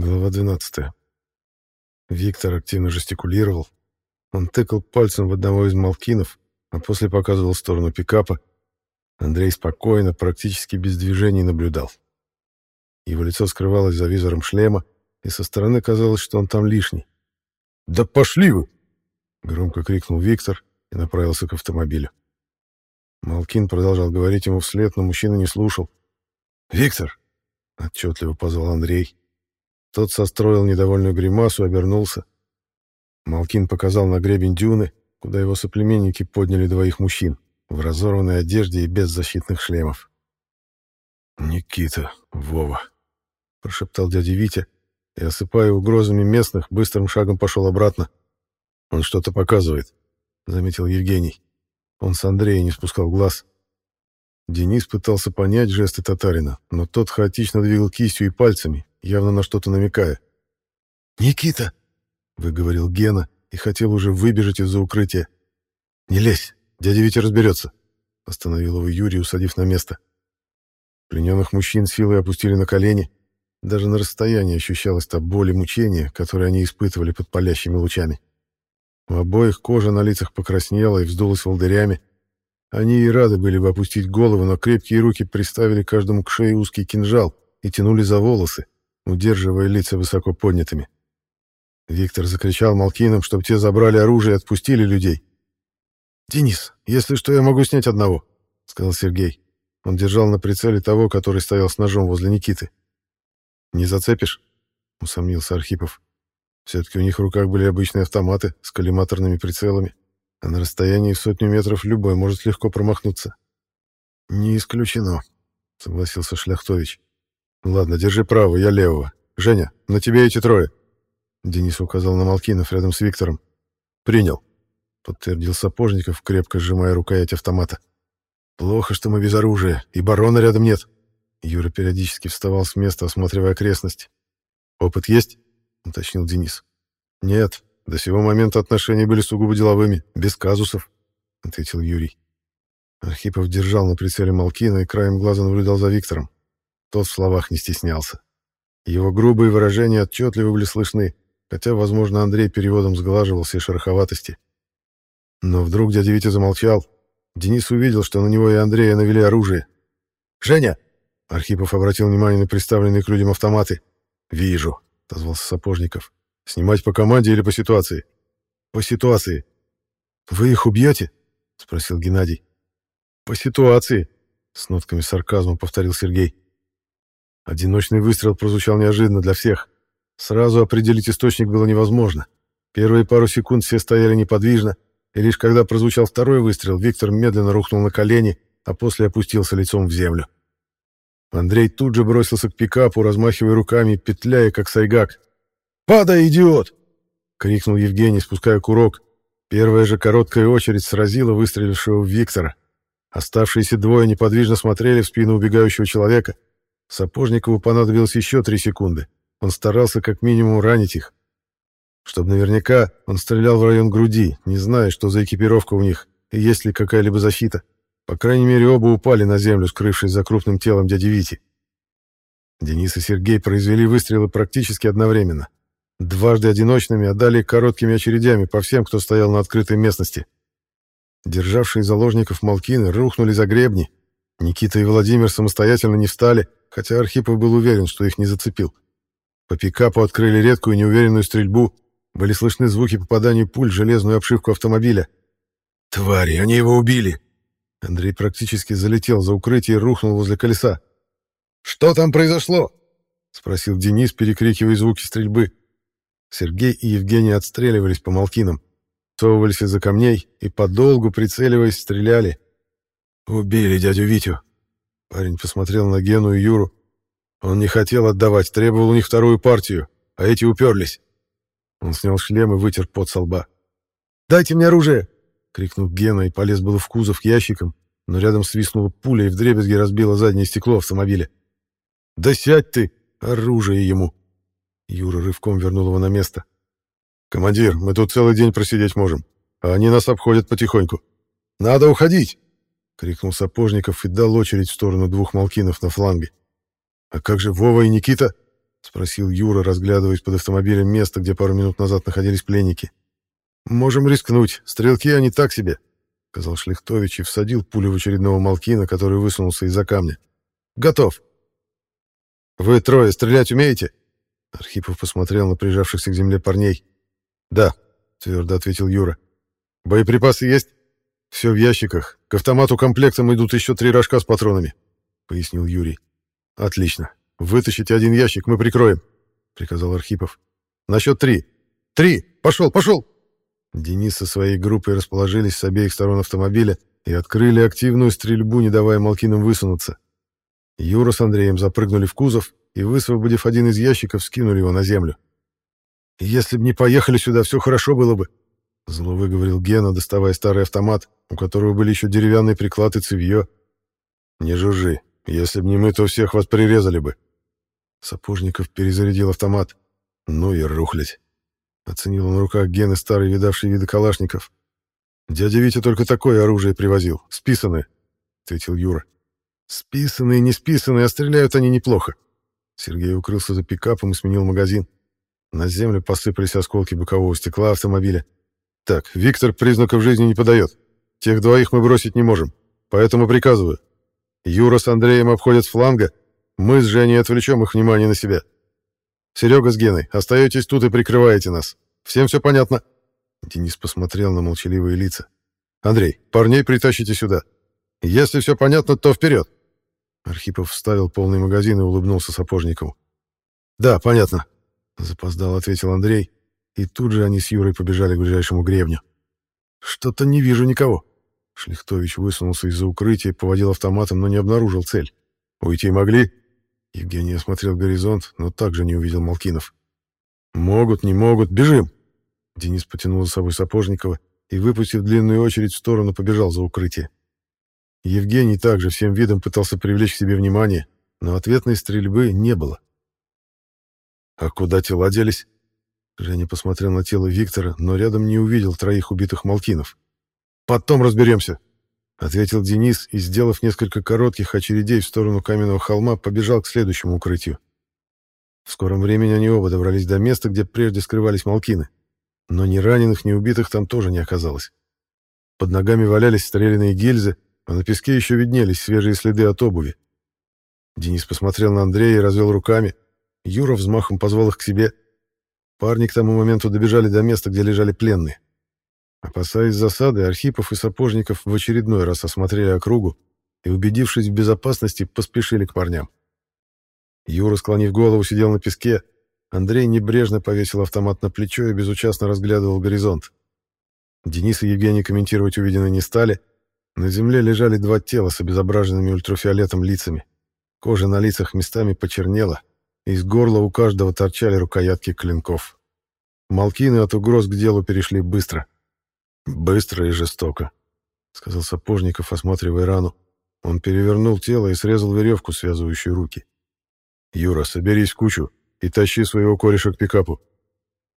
Глава 12. Виктор активно жестикулировал. Он тыкал пальцем в одного из малкинов, а после показывал в сторону пикапа. Андрей спокойно, практически без движений наблюдал. Его лицо скрывалось за визором шлема, и со стороны казалось, что он там лишний. «Да пошли вы!» — громко крикнул Виктор и направился к автомобилю. Малкин продолжал говорить ему вслед, но мужчина не слушал. «Виктор!» — отчетливо позвал Андрей. Тот состроил недовольную гримасу, обернулся. Малкин показал на гребень дюны, куда его соплеменники подняли двоих мужчин в разорванной одежде и без защитных шлемов. «Никита, Вова», — прошептал дядя Витя, и, осыпая угрозами местных, быстрым шагом пошел обратно. «Он что-то показывает», — заметил Евгений. Он с Андрея не спускал глаз. Денис пытался понять жесты татарина, но тот хаотично двигал кистью и пальцами, явно на что-то намекая. «Никита!» — выговорил Гена и хотел уже выбежать из-за укрытия. «Не лезь, дядя Витя разберется», — остановил его Юрий, усадив на место. Плененных мужчин силой опустили на колени. Даже на расстоянии ощущалась та боль и мучение, которые они испытывали под палящими лучами. У обоих кожа на лицах покраснела и вздулась волдырями. Они и рады были бы опустить голову, но крепкие руки приставили каждому к шее узкий кинжал и тянули за волосы, удерживая лица высоко поднятыми. Виктор закричал Малкином, чтобы те забрали оружие и отпустили людей. «Денис, если что, я могу снять одного», — сказал Сергей. Он держал на прицеле того, который стоял с ножом возле Никиты. «Не зацепишь?» — усомнился Архипов. Все-таки у них в руках были обычные автоматы с коллиматорными прицелами, а на расстоянии в сотню метров любой может легко промахнуться. «Не исключено», — согласился Шляхтович. «Ладно, держи право, я левого. Женя, на тебе эти трое». Денис указал на Малкинов рядом с Виктором. «Принял», — подтвердил Сапожников, крепко сжимая рукоять автомата. «Плохо, что мы без оружия, и барона рядом нет». Юра периодически вставал с места, осматривая окрестность. «Опыт есть?» — уточнил Денис. «Нет, до сего момента отношения были сугубо деловыми, без казусов», — ответил Юрий. Архипов держал на прицеле Малкина и краем глаза наблюдал за Виктором. Тот в словах не стеснялся. Его грубые выражения отчетливо были слышны, хотя, возможно, Андрей переводом сглаживал все шероховатости. Но вдруг дядя Витя замолчал. Денис увидел, что на него и Андрея навели оружие. «Женя!» — Архипов обратил внимание на приставленные к людям автоматы. «Вижу», — отозвался Сапожников. «Снимать по команде или по ситуации?» «По ситуации». «Вы их убьете?» — спросил Геннадий. «По ситуации», — с нотками сарказма повторил Сергей. Одиночный выстрел прозвучал неожиданно для всех. Сразу определить источник было невозможно. Первые пару секунд все стояли неподвижно, и лишь когда прозвучал второй выстрел, Виктор медленно рухнул на колени, а после опустился лицом в землю. Андрей тут же бросился к пикапу, размахивая руками, петляя, как сайгак. «Падай, идиот!» — крикнул Евгений, спуская курок. Первая же короткая очередь сразила выстрелившего в Виктора. Оставшиеся двое неподвижно смотрели в спину убегающего человека — Сапожникову понадобилось еще три секунды. Он старался как минимум ранить их. Чтобы наверняка, он стрелял в район груди, не зная, что за экипировка у них и есть ли какая-либо защита. По крайней мере, оба упали на землю, скрывшись за крупным телом дяди Вити. Денис и Сергей произвели выстрелы практически одновременно. Дважды одиночными, а далее короткими очередями по всем, кто стоял на открытой местности. Державшие заложников Малкины рухнули за гребни. Никита и Владимир самостоятельно не встали, хотя Архипов был уверен, что их не зацепил. По пикапу открыли редкую неуверенную стрельбу, были слышны звуки попадания пуль в железную обшивку автомобиля. «Твари, они его убили!» Андрей практически залетел за укрытие и рухнул возле колеса. «Что там произошло?» — спросил Денис, перекрикивая звуки стрельбы. Сергей и Евгений отстреливались по молкинам, совывались из-за камней и подолгу, прицеливаясь, стреляли. «Убили дядю Витю», Парень посмотрел на Гену и Юру. Он не хотел отдавать, требовал у них вторую партию, а эти уперлись. Он снял шлем и вытер пот со лба. «Дайте мне оружие!» — крикнул Гена и полез было в кузов к ящикам, но рядом свистнула пуля и вдребезги разбила заднее стекло автомобиля. «Да сядь ты! Оружие ему!» Юра рывком вернул его на место. «Командир, мы тут целый день просидеть можем, а они нас обходят потихоньку. Надо уходить!» — крикнул Сапожников и дал очередь в сторону двух малкинов на фланге. «А как же Вова и Никита?» — спросил Юра, разглядываясь под автомобилем место, где пару минут назад находились пленники. «Можем рискнуть. Стрелки они так себе», — сказал Шлихтович и всадил пулю в очередного Малкина, который высунулся из-за камня. «Готов». «Вы трое стрелять умеете?» Архипов посмотрел на прижавшихся к земле парней. «Да», — твердо ответил Юра. «Боеприпасы есть?» «Все в ящиках. К автомату комплектом идут еще три рожка с патронами», — пояснил Юрий. «Отлично. Вытащите один ящик, мы прикроем», — приказал Архипов. «На счет три. Три! Пошел, пошел!» Денис со своей группой расположились с обеих сторон автомобиля и открыли активную стрельбу, не давая Малкинам высунуться. Юра с Андреем запрыгнули в кузов и, высвободив один из ящиков, скинули его на землю. «Если бы не поехали сюда, все хорошо было бы», — зло выговорил Гена, доставая старый автомат, у которого были еще деревянный приклад и цевье. «Не жужжи. Если бы не мы, то всех вас прирезали бы». Сапожников перезарядил автомат. «Ну и рухлядь». Оценил он в руках Гены старый видавший виды калашников. «Дядя Витя только такое оружие привозил, списанное», — ответил Юра. «Списанные, не списанные, а стреляют они неплохо». Сергей укрылся за пикапом и сменил магазин. На землю посыпались осколки бокового стекла автомобиля. «Так, Виктор признаков жизни не подает. Тех двоих мы бросить не можем. Поэтому приказываю. Юра с Андреем обходят с фланга. Мы с Женей отвлечем их внимание на себя. Серега с Геной, остаетесь тут и прикрываете нас. Всем все понятно?» Денис посмотрел на молчаливые лица. «Андрей, парней притащите сюда. Если все понятно, то вперед!» Архипов вставил полный магазин и улыбнулся Сапожникову. «Да, понятно», — запоздал, ответил Андрей, и тут же они с Юрой побежали к ближайшему гребню. «Что-то не вижу никого». Шлихтович высунулся из-за укрытия, поводил автоматом, но не обнаружил цель. «Уйти могли?» Евгений осмотрел горизонт, но также не увидел Малкинов. «Могут, не могут, бежим!» Денис потянул за собой Сапожникова и, выпустив длинную очередь в сторону, побежал за укрытие. Евгений также всем видом пытался привлечь к себе внимание, но ответной стрельбы не было. «А куда тела делись?» Женя посмотрел на тело Виктора, но рядом не увидел троих убитых Малкинов. «Потом разберемся», ответил Денис и, сделав несколько коротких очередей в сторону каменного холма, побежал к следующему укрытию. В скором времени они оба добрались до места, где прежде скрывались Малкины. Но ни раненых, ни убитых там тоже не оказалось. Под ногами валялись стреляные гильзы, а на песке еще виднелись свежие следы от обуви. Денис посмотрел на Андрея и развел руками. Юра взмахом позвал их к себе. Парни к тому моменту добежали до места, где лежали пленные. Опасаясь засады, Архипов и Сапожников в очередной раз осмотрели округу и, убедившись в безопасности, поспешили к парням. Юра, склонив голову, сидел на песке. Андрей небрежно повесил автомат на плечо и безучастно разглядывал горизонт. Денис и Евгений комментировать увиденное не стали. На земле лежали два тела с обезображенными ультрафиолетом лицами. Кожа на лицах местами почернела, из горла у каждого торчали рукоятки клинков. Малкины от угроз к делу перешли быстро — «Быстро и жестоко», — сказал Сапожников, осматривая рану. Он перевернул тело и срезал веревку, связывающую руки. «Юра, соберись в кучу и тащи своего кореша к пикапу».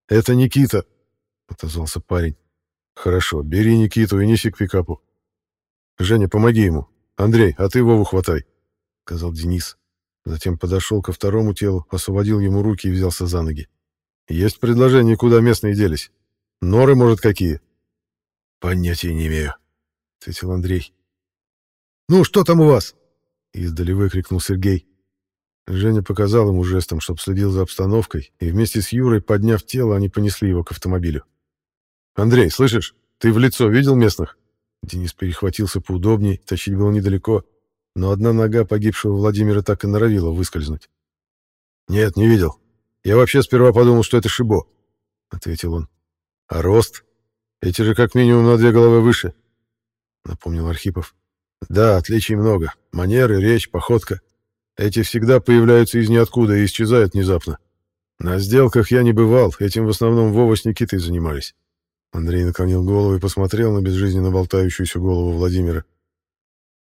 «Это Никита», — отозвался парень. «Хорошо, бери Никиту и неси к пикапу». «Женя, помоги ему. Андрей, а ты Вову хватай», — сказал Денис. Затем подошел ко второму телу, освободил ему руки и взялся за ноги. «Есть предложение, куда местные делись? Норы, может, какие?» «Понятия не имею», — ответил Андрей. «Ну, что там у вас?» — издали выкрикнул Сергей. Женя показал ему жестом, чтоб следил за обстановкой, и вместе с Юрой, подняв тело, они понесли его к автомобилю. «Андрей, слышишь, ты в лицо видел местных?» Денис перехватился поудобней, тащить было недалеко, но одна нога погибшего Владимира так и норовила выскользнуть. «Нет, не видел. Я вообще сперва подумал, что это Шибо», — ответил он. «А рост?» Эти же как минимум на две головы выше, напомнил Архипов. Да, отличий много. Манеры, речь, походка. Эти всегда появляются из ниоткуда и исчезают внезапно. На сделках я не бывал, этим в основном Вова с Никитой занимались. Андрей наклонил голову и посмотрел на безжизненно болтающуюся голову Владимира.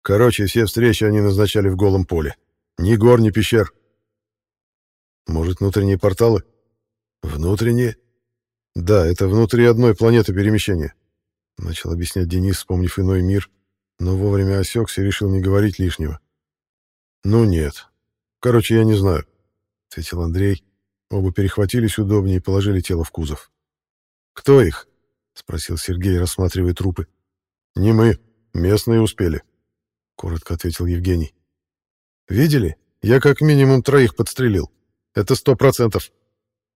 Короче, все встречи они назначали в голом поле. Ни гор, ни пещер. Может, внутренние порталы? Внутренние? Да, это внутри одной планеты перемещения. Начал объяснять Денис, вспомнив иной мир, но вовремя осекся и решил не говорить лишнего. Ну нет. Короче, я не знаю, ответил Андрей. Оба перехватились удобнее и положили тело в кузов. «Кто их?» — спросил Сергей, рассматривая трупы. «Не мы. Местные успели», — коротко ответил Евгений. «Видели? Я как минимум троих подстрелил. Это сто процентов».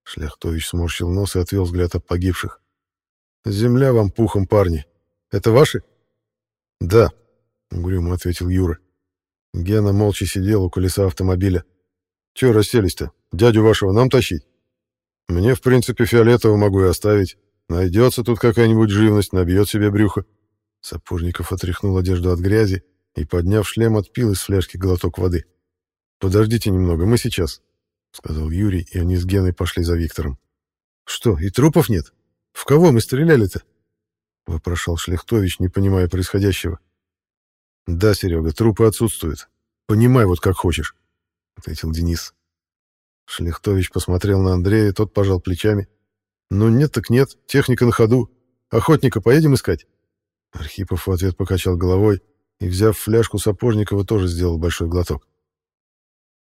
Шляхтович сморщил нос и отвел взгляд от погибших. «Земля вам пухом, парни. Это ваши?» «Да», — угрюмо ответил Юра. Гена молча сидел у колеса автомобиля. «Чё расселись-то? Дядю вашего нам тащить?» «Мне, в принципе, фиолетово могу и оставить. Найдется тут какая-нибудь живность, набьет себе брюхо». Сапожников отряхнул одежду от грязи и, подняв шлем, отпил из фляжки глоток воды. «Подождите немного, мы сейчас», — сказал Юрий, и они с Геной пошли за Виктором. «Что, и трупов нет? В кого мы стреляли-то?» — вопрошал Шлехтович, не понимая происходящего. «Да, Серега, трупы отсутствуют. Понимай вот как хочешь», — ответил Денис. Шлехтович посмотрел на Андрея, тот пожал плечами. «Ну нет так нет, техника на ходу. Охотника поедем искать?» Архипов в ответ покачал головой и, взяв фляжку Сапожникова, тоже сделал большой глоток.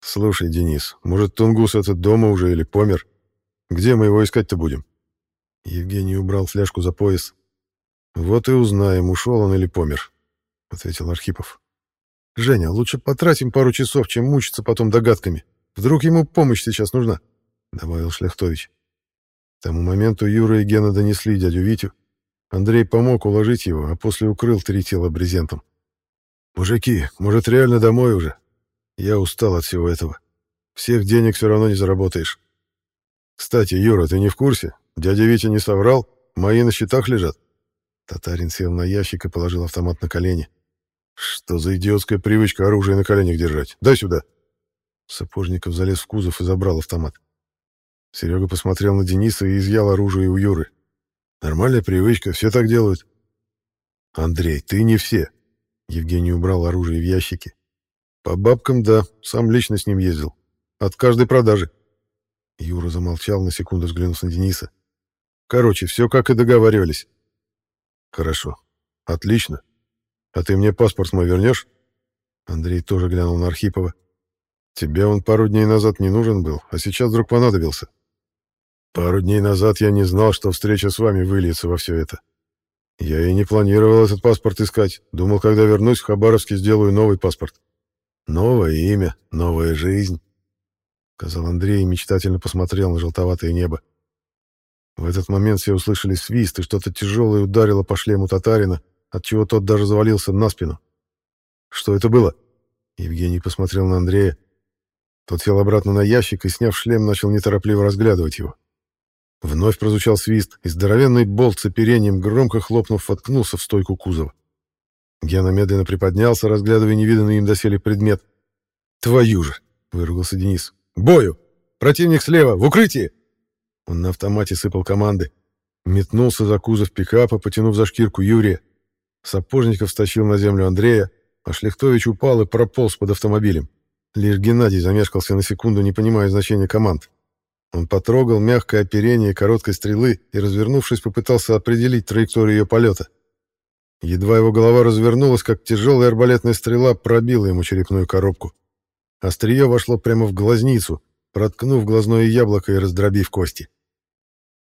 «Слушай, Денис, может, Тунгус этот дома уже или помер? Где мы его искать-то будем?» Евгений убрал фляжку за пояс. «Вот и узнаем, ушел он или помер. — ответил Архипов. «Женя, лучше потратим пару часов, чем мучиться потом догадками. Вдруг ему помощь сейчас нужна?» — добавил Шляхтович. К тому моменту Юра и Гена донесли дядю Витю. Андрей помог уложить его, а после укрыл три тела брезентом. «Мужики, может, реально домой уже? Я устал от всего этого. Всех денег все равно не заработаешь. Кстати, Юра, ты не в курсе? Дядя Витя не соврал? Мои на счетах лежат?» Татарин сел на ящик и положил автомат на колени. Что за идиотская привычка оружие на коленях держать? Дай сюда. Сапожников залез в кузов и забрал автомат. Серега посмотрел на Дениса и изъял оружие у Юры. Нормальная привычка, все так делают. Андрей, ты не все. Евгений убрал оружие в ящики. По бабкам, да, сам лично с ним ездил. От каждой продажи. Юра замолчал на секунду, взглянув на Дениса. Короче, все как и договаривались. Хорошо. Отлично. А ты мне паспорт мой вернешь? Андрей тоже глянул на Архипова. Тебе он пару дней назад не нужен был, а сейчас вдруг понадобился. Пару дней назад я не знал, что встреча с вами выльется во все это. Я и не планировал этот паспорт искать. Думал, когда вернусь в Хабаровске, сделаю новый паспорт. Новое имя, новая жизнь, — сказал Андрей и мечтательно посмотрел на желтоватое небо. В этот момент все услышали свист, и что-то тяжелое ударило по шлему татарина, отчего тот даже завалился на спину. «Что это было?» Евгений посмотрел на Андрея. Тот сел обратно на ящик и, сняв шлем, начал неторопливо разглядывать его. Вновь прозвучал свист, и здоровенный болт с оперением, громко хлопнув, воткнулся в стойку кузова. Гена медленно приподнялся, разглядывая невиданный им доселе предмет. «Твою же!» — выругался Денис. «Бою! Противник слева! В укрытии!» Он на автомате сыпал команды. Метнулся за кузов пикапа, потянув за шкирку Юрия. Сапожников стащил на землю Андрея, а Шлехтович упал и прополз под автомобилем. Лишь Геннадий замешкался на секунду, не понимая значения команд. Он потрогал мягкое оперение короткой стрелы и, развернувшись, попытался определить траекторию ее полета. Едва его голова развернулась, как тяжелая арбалетная стрела пробила ему черепную коробку. Острие вошло прямо в глазницу, проткнув глазное яблоко и раздробив кости.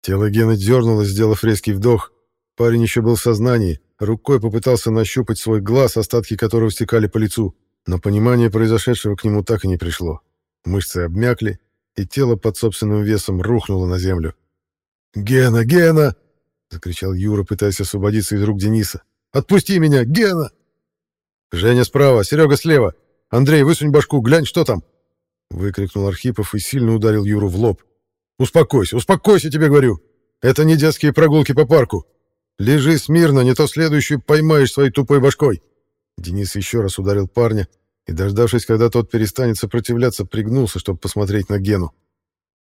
Тело Гены дернулось, сделав резкий вдох. Парень еще был в сознании, рукой попытался нащупать свой глаз, остатки которого стекали по лицу, но понимание произошедшего к нему так и не пришло. Мышцы обмякли, и тело под собственным весом рухнуло на землю. «Гена! Гена!» — закричал Юра, пытаясь освободиться из рук Дениса. «Отпусти меня! Гена!» «Женя справа, Серега слева! Андрей, высунь башку, глянь, что там!» — выкрикнул Архипов и сильно ударил Юру в лоб. «Успокойся, успокойся, тебе говорю! Это не детские прогулки по парку! Лежи смирно, не то следующую поймаешь своей тупой башкой. Денис еще раз ударил парня и, дождавшись, когда тот перестанет сопротивляться, пригнулся, чтобы посмотреть на Гену.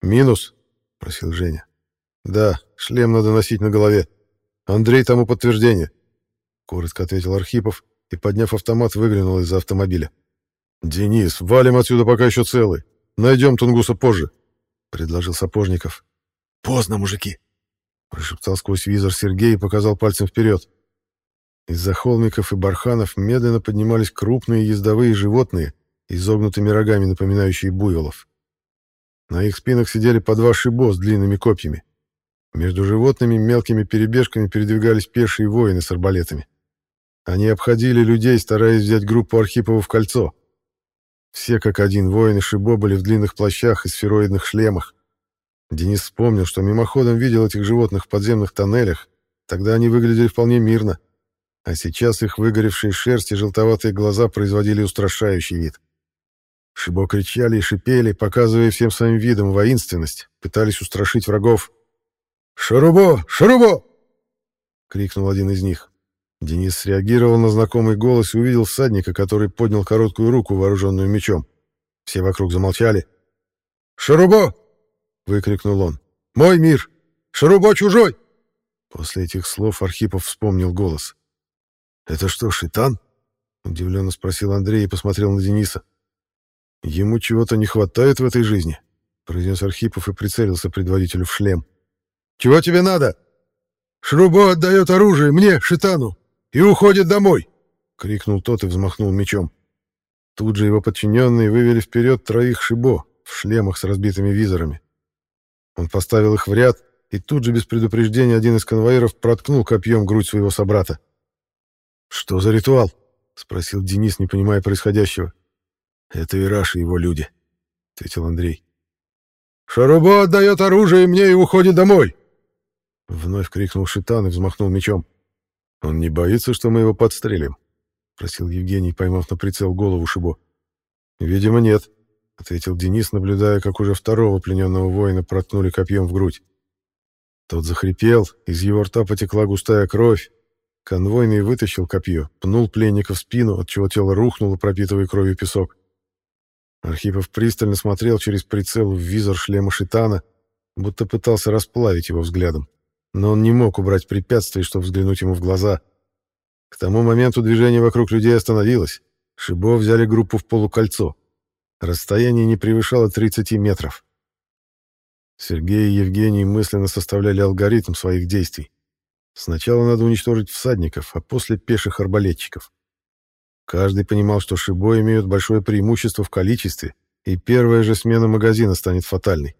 «Минус?» — просил Женя. «Да, шлем надо носить на голове. Андрей тому подтверждение», — коротко ответил Архипов и, подняв автомат, выглянул из-за автомобиля. «Денис, валим отсюда, пока еще целый. Найдем Тунгуса позже», — предложил Сапожников. «Поздно, мужики», Прошептал сквозь визор Сергей и показал пальцем вперед. Из-за холмиков и барханов медленно поднимались крупные ездовые животные, изогнутыми рогами напоминающие буйволов. На их спинах сидели по два шибо с длинными копьями. Между животными мелкими перебежками передвигались пешие воины с арбалетами. Они обходили людей, стараясь взять группу Архипова в кольцо. Все как один воины Шибо были в длинных плащах и сфероидных шлемах. Денис вспомнил, что мимоходом видел этих животных в подземных тоннелях. Тогда они выглядели вполне мирно. А сейчас их выгоревшие шерсть и желтоватые глаза производили устрашающий вид. Шибо кричали и шипели, показывая всем своим видом воинственность, пытались устрашить врагов. «Шарубо! Шарубо!» — крикнул один из них. Денис среагировал на знакомый голос и увидел всадника, который поднял короткую руку, вооруженную мечом. Все вокруг замолчали. «Шарубо!» — выкрикнул он. «Мой мир! Шарубо чужой!» После этих слов Архипов вспомнил голос. «Это что, шитан?» — удивленно спросил Андрей и посмотрел на Дениса. «Ему чего-то не хватает в этой жизни», — произнес Архипов и прицелился предводителю в шлем. «Чего тебе надо?» «Шрубо отдает оружие мне, Шитану, и уходит домой!» — крикнул тот и взмахнул мечом. Тут же его подчиненные вывели вперед троих Шибо в шлемах с разбитыми визорами. Он поставил их в ряд, и тут же без предупреждения один из конвоиров проткнул копьем грудь своего собрата. «Что за ритуал?» — спросил Денис, не понимая происходящего. «Это Ираш и его люди», — ответил Андрей. «Шарубо отдает оружие мне и уходит домой!» Вновь крикнул Шитан и взмахнул мечом. «Он не боится, что мы его подстрелим?» — просил Евгений, поймав на прицел голову Шибо. «Видимо, нет», — ответил Денис, наблюдая, как уже второго плененного воина проткнули копьем в грудь. Тот захрипел, из его рта потекла густая кровь. Конвойный вытащил копье, пнул пленника в спину, отчего тело рухнуло, пропитывая кровью песок. Архипов пристально смотрел через прицел в визор шлема Шитана, будто пытался расплавить его взглядом. Но он не мог убрать препятствий, чтобы взглянуть ему в глаза. К тому моменту движение вокруг людей остановилось. Шибо взяли группу в полукольцо. Расстояние не превышало 30 метров. Сергей и Евгений мысленно составляли алгоритм своих действий. Сначала надо уничтожить всадников, а после пеших арбалетчиков. Каждый понимал, что Шибо имеют большое преимущество в количестве, и первая же смена магазина станет фатальной.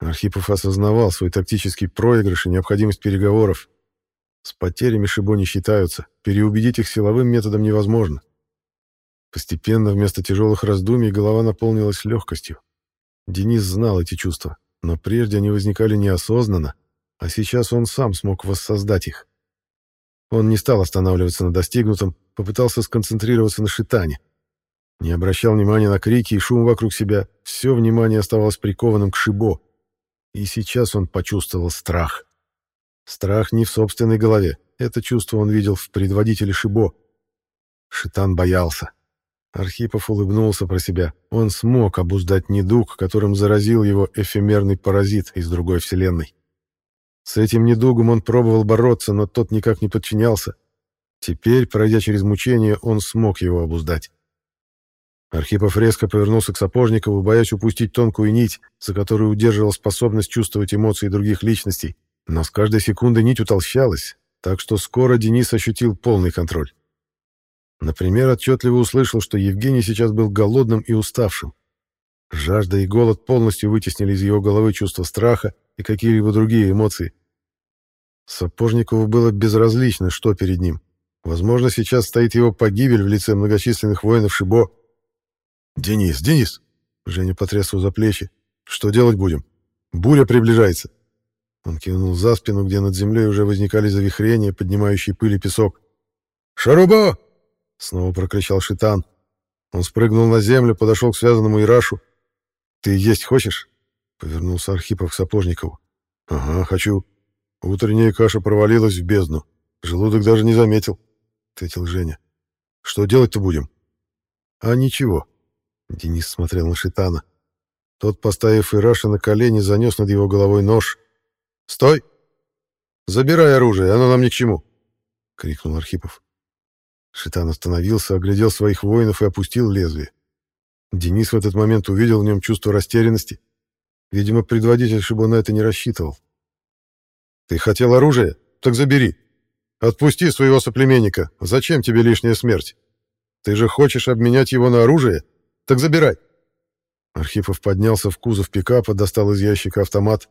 Архипов осознавал свой тактический проигрыш и необходимость переговоров. С потерями Шибо не считаются, переубедить их силовым методом невозможно. Постепенно вместо тяжелых раздумий голова наполнилась легкостью. Денис знал эти чувства, но прежде они возникали неосознанно, а сейчас он сам смог воссоздать их. Он не стал останавливаться на достигнутом, попытался сконцентрироваться на шитане. Не обращал внимания на крики и шум вокруг себя, все внимание оставалось прикованным к Шибо. И сейчас он почувствовал страх. Страх не в собственной голове, это чувство он видел в предводителе Шибо. Шитан боялся. Архипов улыбнулся про себя. Он смог обуздать недуг, которым заразил его эфемерный паразит из другой вселенной. С этим недугом он пробовал бороться, но тот никак не подчинялся. Теперь, пройдя через мучение, он смог его обуздать. Архипов резко повернулся к Сапожникову, боясь упустить тонкую нить, за которую удерживал способность чувствовать эмоции других личностей. Но с каждой секунды нить утолщалась, так что скоро Денис ощутил полный контроль. Например, отчетливо услышал, что Евгений сейчас был голодным и уставшим. Жажда и голод полностью вытеснили из его головы чувство страха и какие-либо другие эмоции. Сапожникову было безразлично, что перед ним. Возможно, сейчас стоит его погибель в лице многочисленных воинов Шибо. «Денис, Денис!» Женя потряс его за плечи. «Что делать будем? Буря приближается!» Он кивнул за спину, где над землей уже возникали завихрения, поднимающие пыль и песок. «Шарубо!» — снова прокричал Шитан. Он спрыгнул на землю, подошел к связанному Ирашу. «Ты есть хочешь?» — повернулся Архипов к Сапожникову. «Ага, хочу. Утренняя каша провалилась в бездну. Желудок даже не заметил», — ответил Женя. «Что делать-то будем?» «А ничего». Денис смотрел на Шитана. Тот, поставив Ираша на колени, занес над его головой нож. «Стой! Забирай оружие, оно нам ни к чему!» — крикнул Архипов. Шитан остановился, оглядел своих воинов и опустил лезвие. Денис в этот момент увидел в нем чувство растерянности. Видимо, предводитель Шибо на это не рассчитывал. «Ты хотел оружие? Так забери. Отпусти своего соплеменника. Зачем тебе лишняя смерть? Ты же хочешь обменять его на оружие? Так забирай!» Архипов поднялся в кузов пикапа, достал из ящика автомат.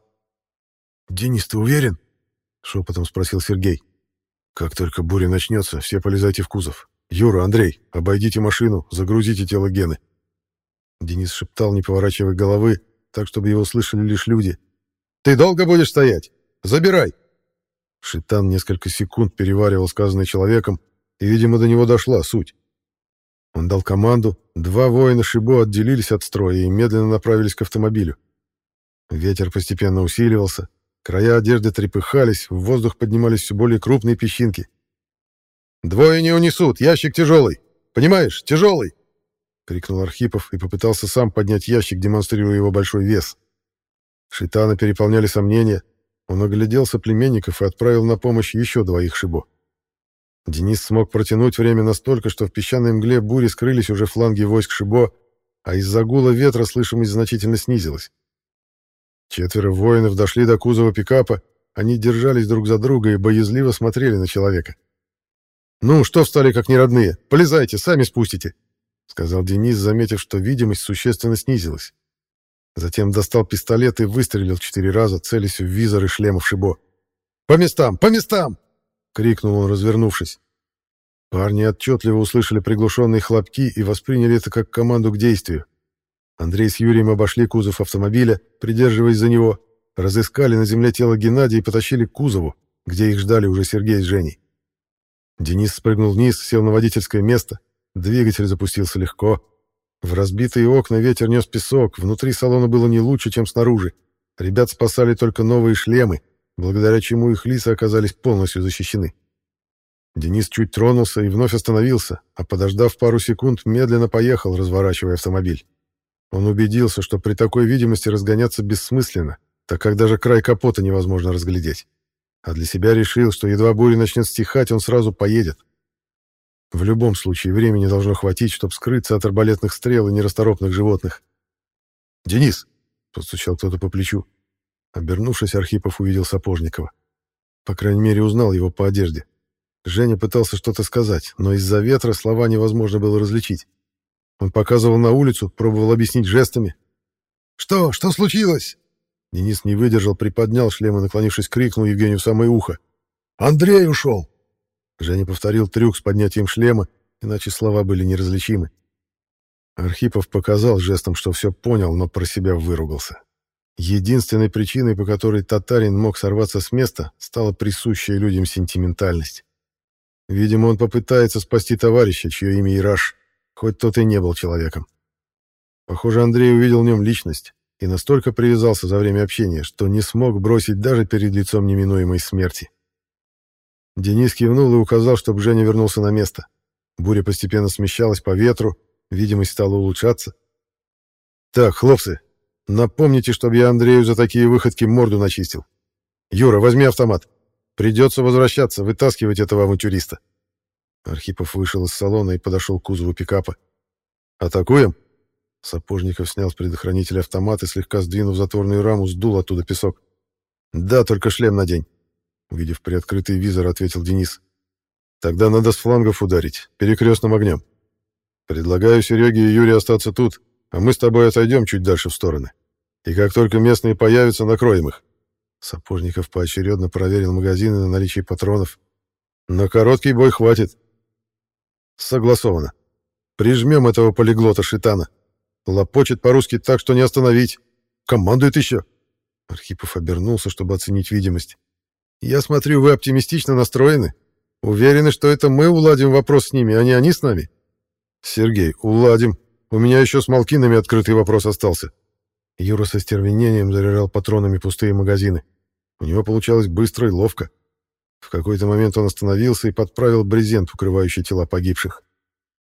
«Денис, ты уверен?» — шепотом спросил Сергей. «Как только буря начнется, все полезайте в кузов. Юра, Андрей, обойдите машину, загрузите тело Гены». Денис шептал, не поворачивая головы, так, чтобы его слышали лишь люди. «Ты долго будешь стоять? Забирай!» Шитан несколько секунд переваривал сказанное человеком, и, видимо, до него дошла суть. Он дал команду, два воина Шибо отделились от строя и медленно направились к автомобилю. Ветер постепенно усиливался, края одежды трепыхались, в воздух поднимались все более крупные песчинки. «Двое не унесут, ящик тяжелый! Понимаешь, тяжелый!» — крикнул Архипов и попытался сам поднять ящик, демонстрируя его большой вес. Шитана переполняли сомнения. Он оглядел соплеменников и отправил на помощь еще двоих Шибо. Денис смог протянуть время настолько, что в песчаной мгле бури скрылись уже фланги войск Шибо, а из-за гула ветра слышимость значительно снизилась. Четверо воинов дошли до кузова пикапа, они держались друг за друга и боязливо смотрели на человека. «Ну, что встали как неродные? Полезайте, сами спустите!» — сказал Денис, заметив, что видимость существенно снизилась. Затем достал пистолет и выстрелил четыре раза, целясь в визоры шлемов Шибо. «По местам! По местам!» — крикнул он, развернувшись. Парни отчетливо услышали приглушенные хлопки и восприняли это как команду к действию. Андрей с Юрием обошли кузов автомобиля, придерживаясь за него, разыскали на земле тело Геннадия и потащили к кузову, где их ждали уже Сергей с Женей. Денис спрыгнул вниз, сел на водительское место. Двигатель запустился легко. В разбитые окна ветер нес песок, внутри салона было не лучше, чем снаружи. Ребят спасали только новые шлемы, благодаря чему их лица оказались полностью защищены. Денис чуть тронулся и вновь остановился, а подождав пару секунд, медленно поехал, разворачивая автомобиль. Он убедился, что при такой видимости разгоняться бессмысленно, так как даже край капота невозможно разглядеть. А для себя решил, что едва буря начнет стихать, он сразу поедет. В любом случае, времени должно хватить, чтобы скрыться от арбалетных стрел и нерасторопных животных. «Денис!» — подстучал кто-то по плечу. Обернувшись, Архипов увидел Сапожникова. По крайней мере, узнал его по одежде. Женя пытался что-то сказать, но из-за ветра слова невозможно было различить. Он показывал на улицу, пробовал объяснить жестами. «Что? Что случилось?» Денис не выдержал, приподнял шлем и, наклонившись, крикнул Евгению в самое ухо. «Андрей ушел!» Женя повторил трюк с поднятием шлема, иначе слова были неразличимы. Архипов показал жестом, что все понял, но про себя выругался. Единственной причиной, по которой татарин мог сорваться с места, стала присущая людям сентиментальность. Видимо, он попытается спасти товарища, чье имя Ираш, хоть тот и не был человеком. Похоже, Андрей увидел в нем личность и настолько привязался за время общения, что не смог бросить даже перед лицом неминуемой смерти. Денис кивнул и указал, чтобы Женя вернулся на место. Буря постепенно смещалась по ветру, видимость стала улучшаться. «Так, хлопцы, Напомните, чтобы я Андрею за такие выходки морду начистил. Юра, возьми автомат. Придется возвращаться, вытаскивать этого авантюриста. Архипов вышел из салона и подошел к кузову пикапа. «Атакуем?» Сапожников снял с предохранителя автомат и, слегка сдвинув затворную раму, сдул оттуда песок. «Да, только шлем надень», — увидев приоткрытый визор, ответил Денис. «Тогда надо с флангов ударить, перекрестным огнем. Предлагаю Сереге и Юре остаться тут, а мы с тобой отойдем чуть дальше в стороны. И как только местные появятся, накроем их. Сапожников поочередно проверил магазины на наличие патронов. На короткий бой хватит. Согласовано. Прижмем этого полиглота Шитана. Лопочет по-русски так, что не остановить. Командует еще. Архипов обернулся, чтобы оценить видимость. Я смотрю, вы оптимистично настроены. Уверены, что это мы уладим вопрос с ними, а не они с нами? Сергей, уладим. У меня еще с Малкинами открытый вопрос остался. Юра со стервенением заряжал патронами пустые магазины. У него получалось быстро и ловко. В какой-то момент он остановился и подправил брезент, укрывающий тела погибших.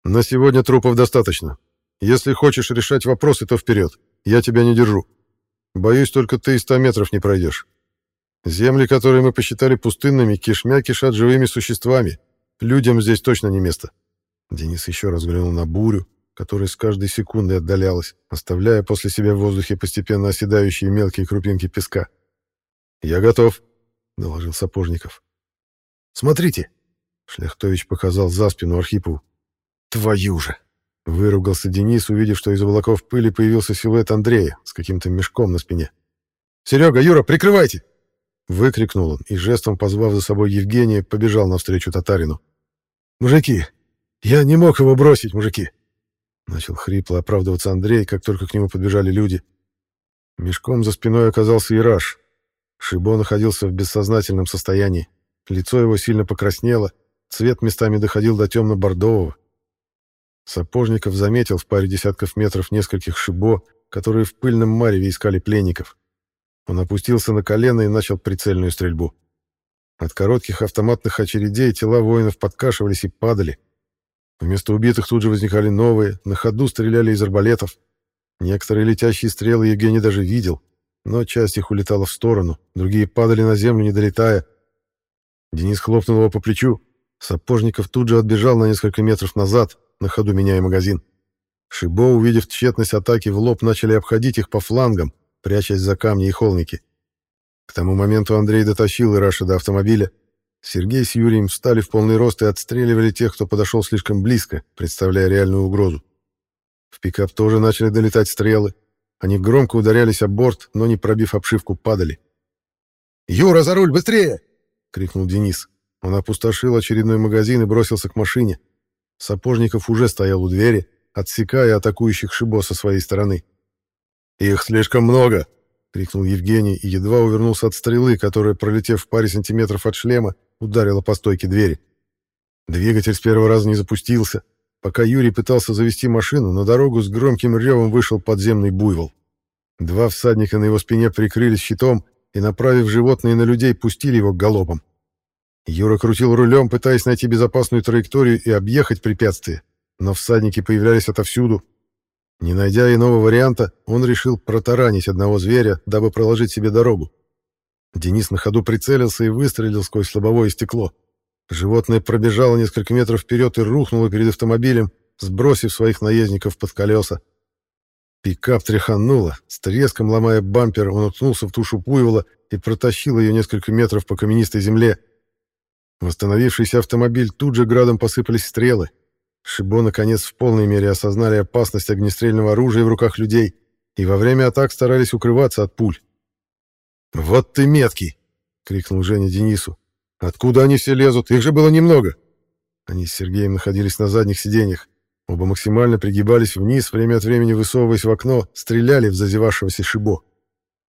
«На сегодня трупов достаточно. Если хочешь решать вопросы, то вперед. Я тебя не держу. Боюсь, только ты и ста метров не пройдешь. Земли, которые мы посчитали пустынными, кишмя кишат живыми существами. Людям здесь точно не место». Денис еще раз взглянул на бурю, которая с каждой секундой отдалялась, оставляя после себя в воздухе постепенно оседающие мелкие крупинки песка. «Я готов», — доложил Сапожников. «Смотрите!» — Шляхтович показал за спину Архипову. «Твою же!» Выругался Денис, увидев, что из облаков пыли появился силуэт Андрея с каким-то мешком на спине. «Серега, Юра, прикрывайте!» Выкрикнул он и, жестом позвав за собой Евгения, побежал навстречу татарину. «Мужики, я не мог его бросить, мужики!» Начал хрипло оправдываться Андрей, как только к нему подбежали люди. Мешком за спиной оказался Ираш. Шибо находился в бессознательном состоянии. Лицо его сильно покраснело, цвет местами доходил до темно-бордового. Сапожников заметил в паре десятков метров нескольких шибо, которые в пыльном мареве искали пленников. Он опустился на колено и начал прицельную стрельбу. От коротких автоматных очередей тела воинов подкашивались и падали. Вместо убитых тут же возникали новые, на ходу стреляли из арбалетов. Некоторые летящие стрелы Евгений даже видел, но часть их улетала в сторону, другие падали на землю, не долетая. Денис хлопнул его по плечу. Сапожников тут же отбежал на несколько метров назад, на ходу меняя магазин. Шибо, увидев тщетность атаки в лоб, начали обходить их по флангам, прячась за камни и холмики. К тому моменту Андрей дотащил Ираша до автомобиля. Сергей с Юрием встали в полный рост и отстреливали тех, кто подошел слишком близко, представляя реальную угрозу. В пикап тоже начали долетать стрелы. Они громко ударялись о борт, но, не пробив обшивку, падали. «Юра, за руль, быстрее!» — крикнул Денис. Он опустошил очередной магазин и бросился к машине. Сапожников уже стоял у двери, отсекая атакующих Шибо со своей стороны. «Их слишком много!» — крикнул Евгений и едва увернулся от стрелы, которая, пролетев в паре сантиметров от шлема, ударила по стойке двери. Двигатель с первого раза не запустился. Пока Юрий пытался завести машину, на дорогу с громким ревом вышел подземный буйвол. Два всадника на его спине прикрылись щитом и, направив животные на людей, пустили его галопом. Юра крутил рулем, пытаясь найти безопасную траекторию и объехать препятствие, но всадники появлялись отовсюду. Не найдя иного варианта, он решил протаранить одного зверя, дабы проложить себе дорогу. Денис на ходу прицелился и выстрелил сквозь лобовое стекло. Животное пробежало несколько метров вперед и рухнуло перед автомобилем, сбросив своих наездников под колеса. Пикап тряхануло, с треском ломая бампер, он уткнулся в тушу Пуйвола и протащил ее несколько метров по каменистой земле, Восстановившийся автомобиль тут же градом посыпались стрелы. Шибо, наконец, в полной мере осознали опасность огнестрельного оружия в руках людей и во время атак старались укрываться от пуль. «Вот ты меткий!» — крикнул Женя Денису. «Откуда они все лезут? Их же было немного!» Они с Сергеем находились на задних сиденьях. Оба максимально пригибались вниз, время от времени высовываясь в окно, стреляли в зазевавшегося Шибо.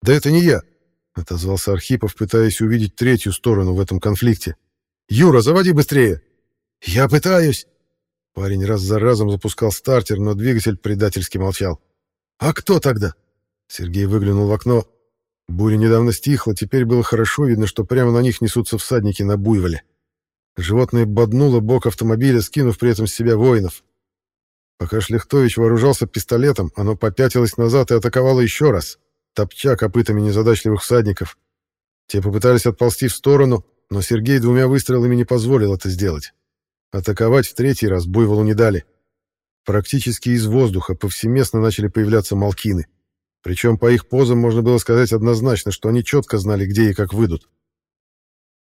«Да это не я!» — отозвался Архипов, пытаясь увидеть третью сторону в этом конфликте. Юра, заводи быстрее!» «Я пытаюсь!» Парень раз за разом запускал стартер, но двигатель предательски молчал. «А кто тогда?» Сергей выглянул в окно. Буря недавно стихла, теперь было хорошо видно, что прямо на них несутся всадники на буйволе. Животное боднуло бок автомобиля, скинув при этом с себя воинов. Пока Шлехтович вооружался пистолетом, оно попятилось назад и атаковало еще раз, топча копытами незадачливых всадников. Те попытались отползти в сторону, но Сергей двумя выстрелами не позволил это сделать. Атаковать в третий раз буйволу не дали. Практически из воздуха повсеместно начали появляться малкины. Причем по их позам можно было сказать однозначно, что они четко знали, где и как выйдут.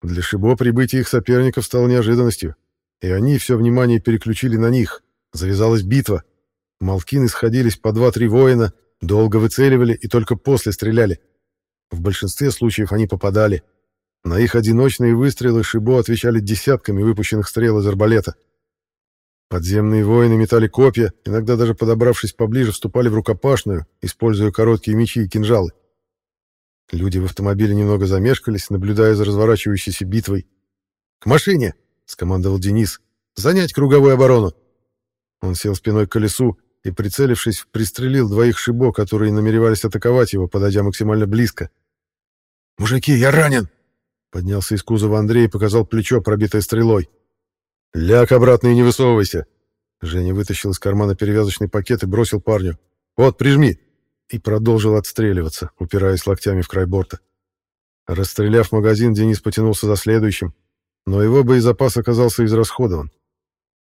Для Шибо прибытие их соперников стало неожиданностью, и они все внимание переключили на них. Завязалась битва. Малкины сходились по два-три воина, долго выцеливали и только после стреляли. В большинстве случаев они попадали — на их одиночные выстрелы Шибо отвечали десятками выпущенных стрел из арбалета. Подземные воины метали копья, иногда даже подобравшись поближе, вступали в рукопашную, используя короткие мечи и кинжалы. Люди в автомобиле немного замешкались, наблюдая за разворачивающейся битвой. «К машине!» — скомандовал Денис. «Занять круговую оборону!» Он сел спиной к колесу и, прицелившись, пристрелил двоих шибо, которые намеревались атаковать его, подойдя максимально близко. «Мужики, я ранен!» Поднялся из кузова Андрей и показал плечо, пробитое стрелой. «Ляг обратно и не высовывайся!» Женя вытащил из кармана перевязочный пакет и бросил парню. «Вот, прижми!» И продолжил отстреливаться, упираясь локтями в край борта. Расстреляв магазин, Денис потянулся за следующим, но его боезапас оказался израсходован.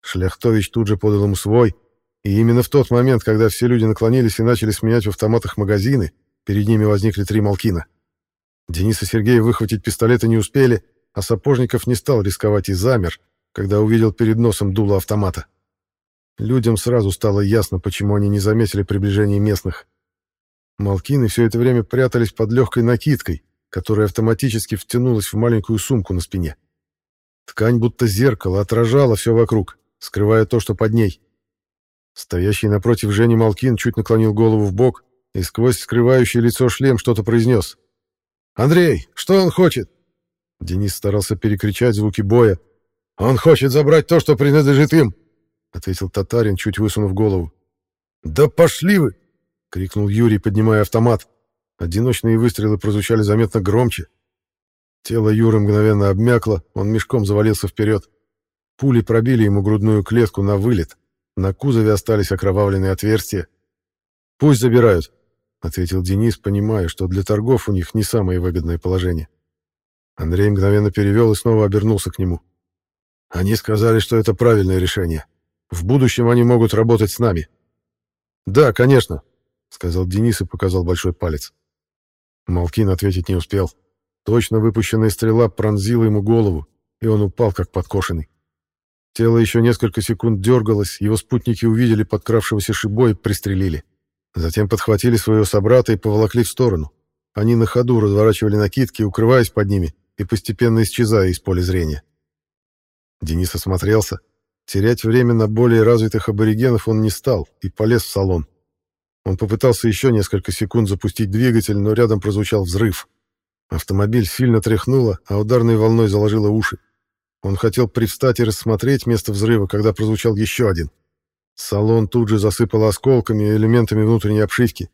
Шляхтович тут же подал ему свой, и именно в тот момент, когда все люди наклонились и начали сменять в автоматах магазины, перед ними возникли три Малкина. Денис и Сергей выхватить пистолеты не успели, а Сапожников не стал рисковать и замер, когда увидел перед носом дуло автомата. Людям сразу стало ясно, почему они не заметили приближения местных. Малкины все это время прятались под легкой накидкой, которая автоматически втянулась в маленькую сумку на спине. Ткань будто зеркало отражала все вокруг, скрывая то, что под ней. Стоящий напротив Жени Малкин чуть наклонил голову в бок и сквозь скрывающее лицо шлем что-то произнес. «Андрей, что он хочет?» Денис старался перекричать звуки боя. «Он хочет забрать то, что принадлежит им!» — ответил татарин, чуть высунув голову. «Да пошли вы!» — крикнул Юрий, поднимая автомат. Одиночные выстрелы прозвучали заметно громче. Тело Юры мгновенно обмякло, он мешком завалился вперед. Пули пробили ему грудную клетку на вылет. На кузове остались окровавленные отверстия. «Пусть забирают», — ответил Денис, понимая, что для торгов у них не самое выгодное положение. Андрей мгновенно перевел и снова обернулся к нему. «Они сказали, что это правильное решение. В будущем они могут работать с нами». «Да, конечно», — сказал Денис и показал большой палец. Малкин ответить не успел. Точно выпущенная стрела пронзила ему голову, и он упал как подкошенный. Тело еще несколько секунд дергалось, его спутники увидели подкравшегося шибо и пристрелили. Затем подхватили своего собрата и поволокли в сторону. Они на ходу разворачивали накидки, укрываясь под ними и постепенно исчезая из поля зрения. Денис осмотрелся. Терять время на более развитых аборигенов он не стал и полез в салон. Он попытался еще несколько секунд запустить двигатель, но рядом прозвучал взрыв. Автомобиль сильно тряхнуло, а ударной волной заложило уши. Он хотел привстать и рассмотреть место взрыва, когда прозвучал еще один. Салон тут же засыпало осколками и элементами внутренней обшивки.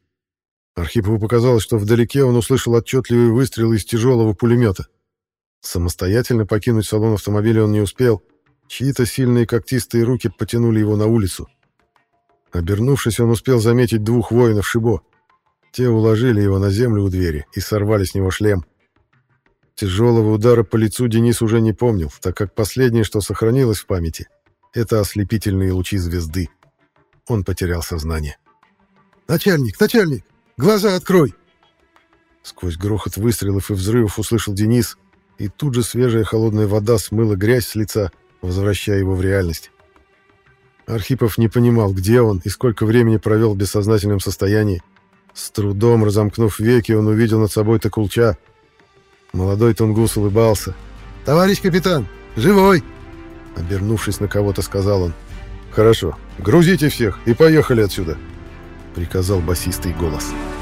Архипову показалось, что вдалеке он услышал отчетливые выстрелы из тяжелого пулемета. Самостоятельно покинуть салон автомобиля он не успел. Чьи-то сильные когтистые руки потянули его на улицу. Обернувшись, он успел заметить двух воинов Шибо. Те уложили его на землю у двери и сорвали с него шлем. Тяжелого удара по лицу Денис уже не помнил, так как последнее, что сохранилось в памяти, это ослепительные лучи звезды. Он потерял сознание. «Начальник, начальник! Глаза открой!» Сквозь грохот выстрелов и взрывов услышал Денис, и тут же свежая холодная вода смыла грязь с лица, возвращая его в реальность. Архипов не понимал, где он и сколько времени провел в бессознательном состоянии. С трудом разомкнув веки, он увидел над собой Токулча. Молодой Тунгус улыбался. «Товарищ капитан, живой!» Обернувшись на кого-то, сказал он. «Хорошо, грузите всех и поехали отсюда!» Приказал басистый голос. «Грузите всех!»